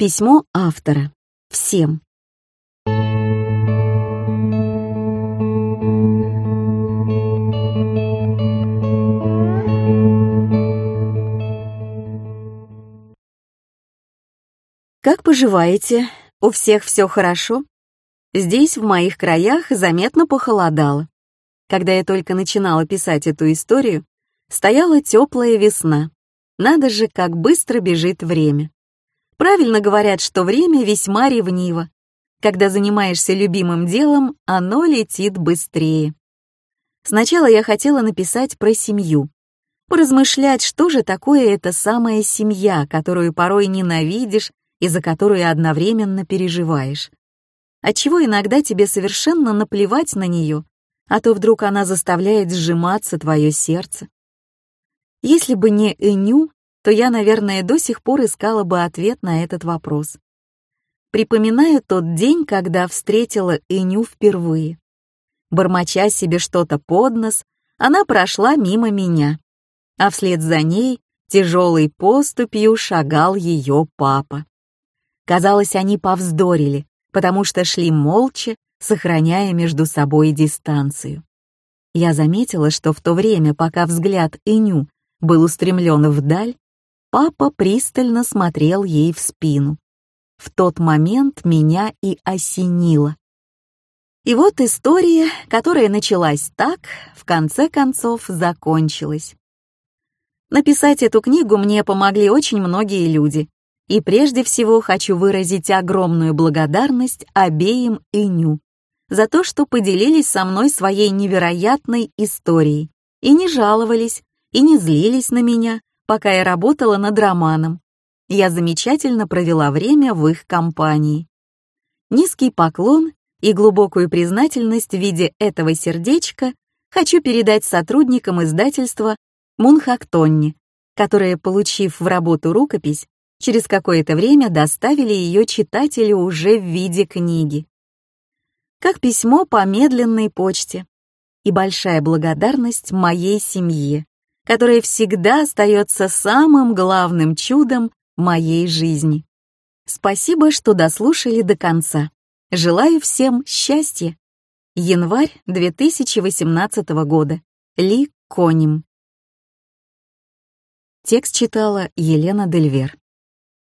Письмо автора. Всем. Как поживаете? У всех все хорошо? Здесь, в моих краях, заметно похолодало. Когда я только начинала писать эту историю, стояла теплая весна. Надо же, как быстро бежит время. Правильно говорят, что время весьма ревниво. Когда занимаешься любимым делом, оно летит быстрее. Сначала я хотела написать про семью, поразмышлять, что же такое эта самая семья, которую порой ненавидишь и за которую одновременно переживаешь. Отчего иногда тебе совершенно наплевать на нее, а то вдруг она заставляет сжиматься твое сердце. Если бы не Эню, то я, наверное, до сих пор искала бы ответ на этот вопрос. Припоминаю тот день, когда встретила Эню впервые. Бормоча себе что-то под нос, она прошла мимо меня, а вслед за ней тяжелой поступью шагал ее папа. Казалось, они повздорили, потому что шли молча, сохраняя между собой дистанцию. Я заметила, что в то время, пока взгляд Иню был устремлен вдаль, папа пристально смотрел ей в спину. В тот момент меня и осенило. И вот история, которая началась так, в конце концов закончилась. Написать эту книгу мне помогли очень многие люди, и прежде всего хочу выразить огромную благодарность обеим Иню за то, что поделились со мной своей невероятной историей и не жаловались, и не злились на меня, пока я работала над романом. Я замечательно провела время в их компании. Низкий поклон и глубокую признательность в виде этого сердечка хочу передать сотрудникам издательства Мунхактонни, которые, получив в работу рукопись, через какое-то время доставили ее читателю уже в виде книги. Как письмо по медленной почте. И большая благодарность моей семье, которая всегда остается самым главным чудом моей жизни. Спасибо, что дослушали до конца. Желаю всем счастья. Январь 2018 года. Ли Коним. Текст читала Елена Дельвер.